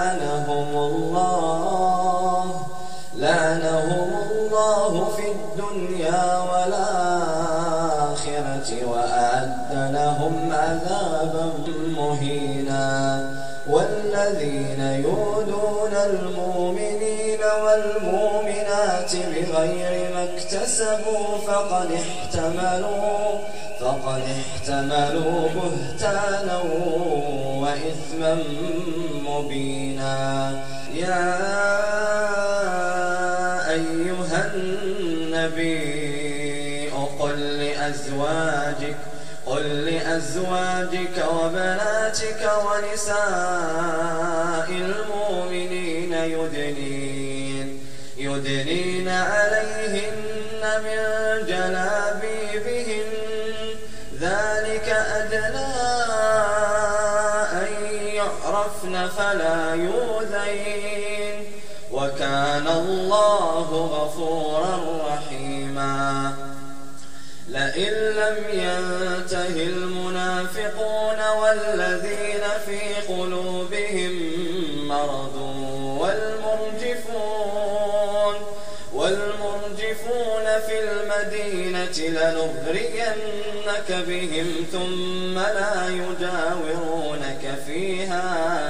لعنهم الله. لعنهم الله في الدنيا والآخرة وأعد لهم عذابا مهينا. والذين يؤذون المؤمنين والمؤمنات بغير ما اكتسبوا فقد احتملوا فقد احتملوا بهتانا وإثما مبينا. يا أيها النبي قل لأزواجك قل لأزواجك وبناتك ونساء المؤمنين يدنين يدنين عليهن من جلابيبهن فلا يؤذين. وكان الله غفورا رحيما. لئن لم ينته المنافقون والذين في قلوبهم مرض والمرجفون والمرجفون في المدينة لنغرينك بهم ثم لا يجاورونك فيها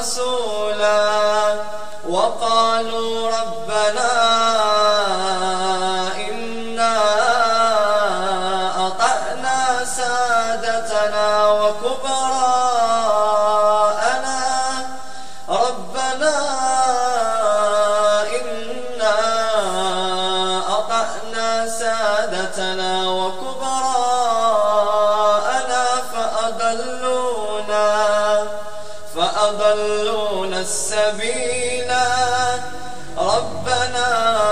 وأطعنا فأضلونا السبيلا ربنا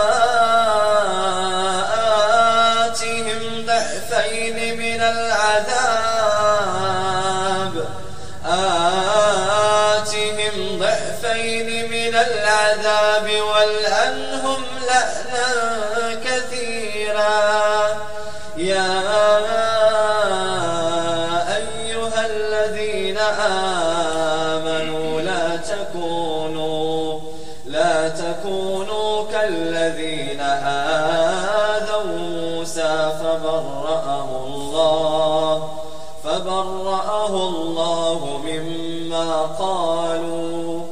فبرأه الله. فبرأه الله مما قالوا.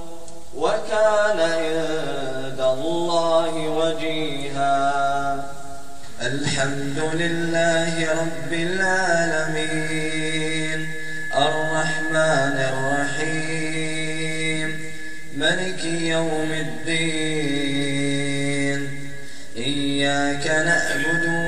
وكان عند الله وجيها. الحمد لله رب العالمين. الرحمن الرحيم. ملك يوم الدين. إياك نعبد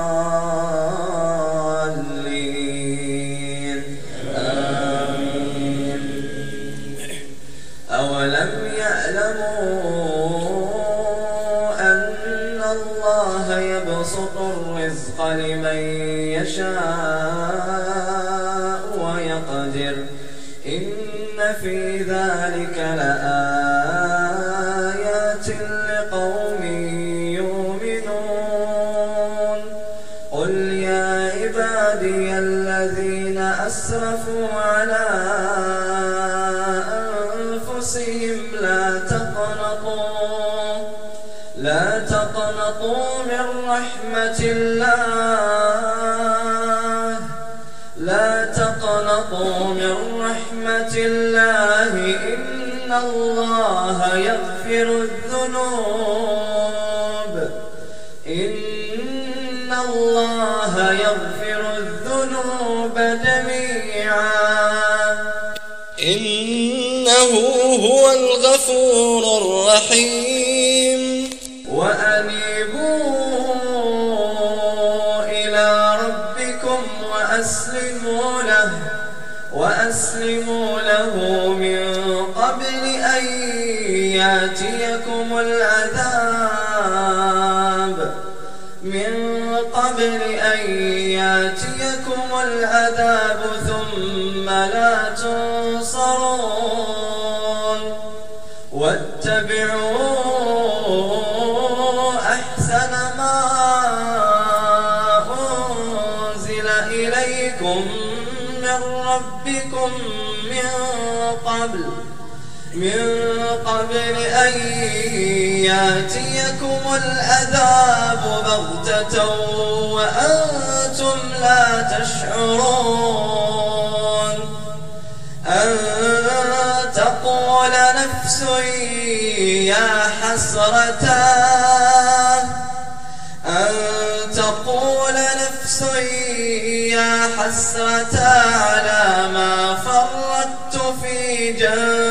ويقدر إن في ذلك لآيات الله يغفر الذنوب. إن الله يغفر الذنوب جميعا. إنه هو الغفور الرحيم. ياتيكم العذاب من قبل أن ياتيكم العذاب ثم لا تنصرون واتبعوا أحسن ما أنزل إليكم من ربكم من قبل من أن يأتيكم العذاب بغتة وأنتم لا تشعرون أن تقول نفس يا حسرة أن تقول نفس يا حسرة على ما فرطت في جنب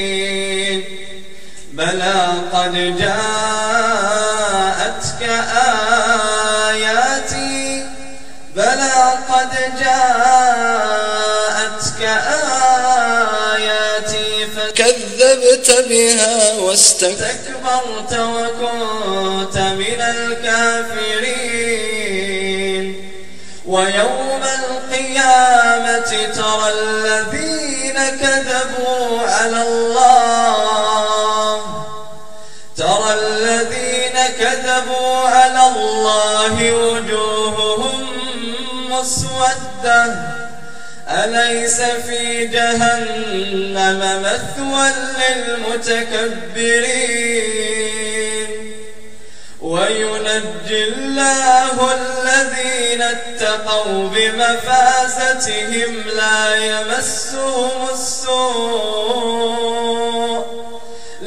بلى قد جاءتك آياتي بلى قد جاءتك آياتي. فكذبت بها واستكبرت وكنت من الكافرين. ويوم القيامة ترى الذين كذبوا على الله كذبوا على الله وجوههم مسودة. أليس في جهنم مثوى للمتكبرين؟ وينجي الله الذين اتقوا بمفازتهم لا يمسهم السوء.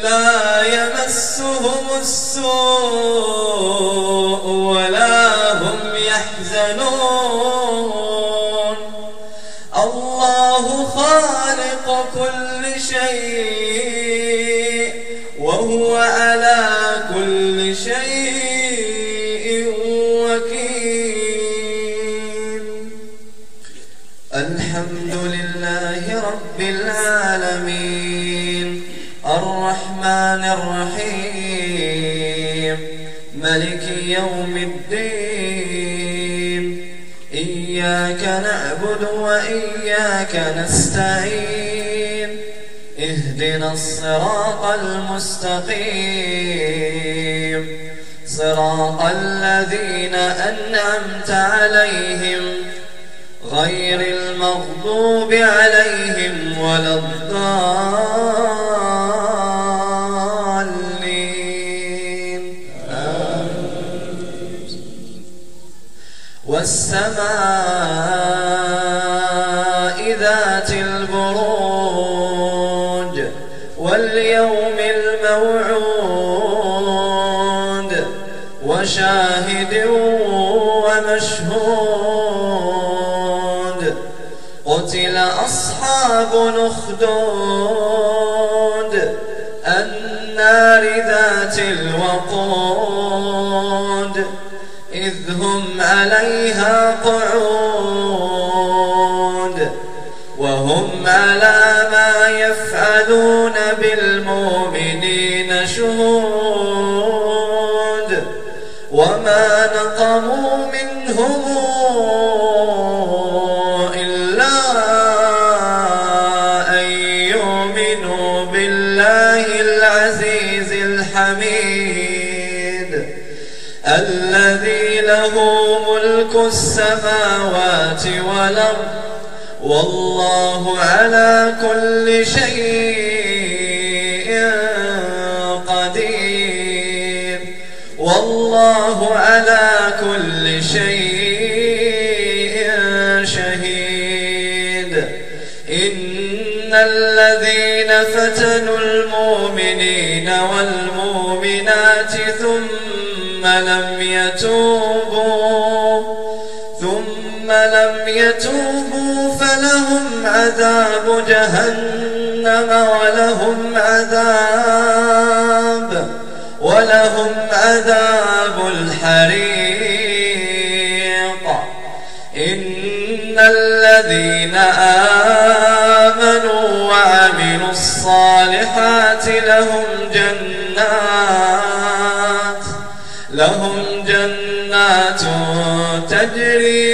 لا يمسهم السوء ولا هم يحزنون. الله خالق كل شيء وهو على كل شيء وكيل. الحمد لله رب العالمين. الرحمن الرحيم. ملك يوم الدين. إياك نعبد وإياك نستعين. اهدنا الصراط المستقيم. صراط الذين أنعمت عليهم. غير المغضوب عليهم ولا الضالين. والسماء ذات البروج واليوم الموعود وشاهد ومشهود قتل أصحاب نخدود النار ذات الوقود إذ هم عليها قعود وهم على ما يفعلون بالمؤمنين شهود وما نقموا منهم ملك السماوات والأرض والله على كل شيء قدير والله على كل شيء شهيد إن الذين فتنوا المؤمنين والمؤمنات ثم لم يتوبوا يتوبوا فلهم عذاب جهنم ولهم عذاب ولهم عذاب الحريق إن الذين آمنوا وعملوا الصالحات لهم جنات لهم جنات تجري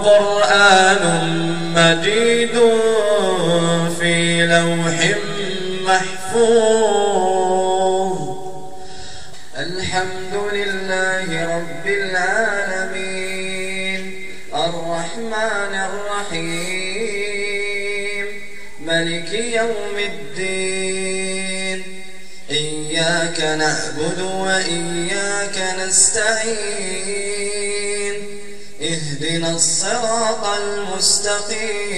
هو قرآن مجيد في لوح محفوظ. الحمد لله رب العالمين. الرحمن الرحيم. ملك يوم الدين. إياك نعبد وإياك نستعين. اهدنا الصراط المستقيم.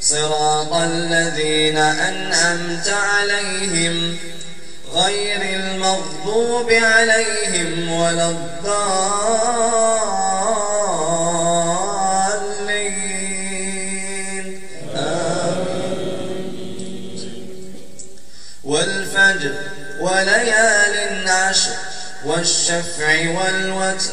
صراط الذين أنعمت عليهم غير المغضوب عليهم ولا الضالين. والفجر وليال عشر والشفع والوتر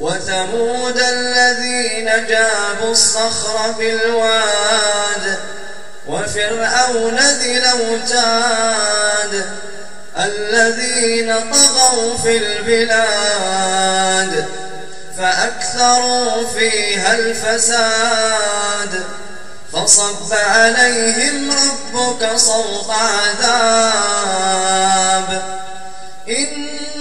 وثمود الذين جابوا الصخر بالواد وفرعون ذي الأوتاد الذين طغوا في البلاد فأكثروا فيها الفساد. فصب عليهم ربك صوت عذاب. إن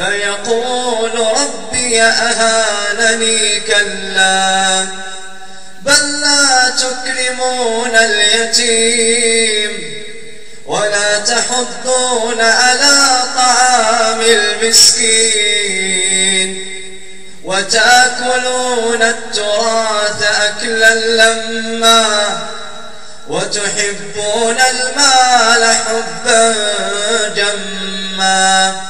فيقول ربي أهانني كلا بل لا تكرمون اليتيم ولا تحضون على طعام المسكين وتأكلون التراث أكلا لما وتحبون المال حبا جما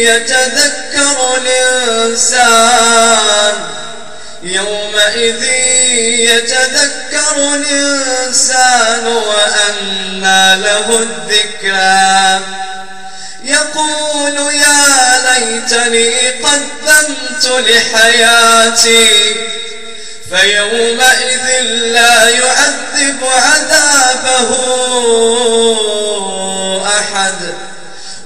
يتذكر الإنسان يومئذ يتذكر الإنسان وأنى له الذكرى. يقول يا ليتني قدمت لحياتي فيومئذ لا يعذب عذابه أحد.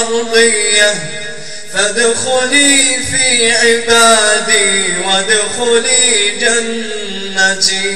مرضية فادخلي في عبادي وادخلي جنتي.